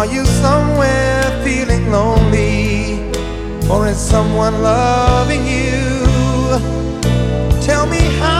Are you somewhere feeling lonely, or is someone loving you? Tell me how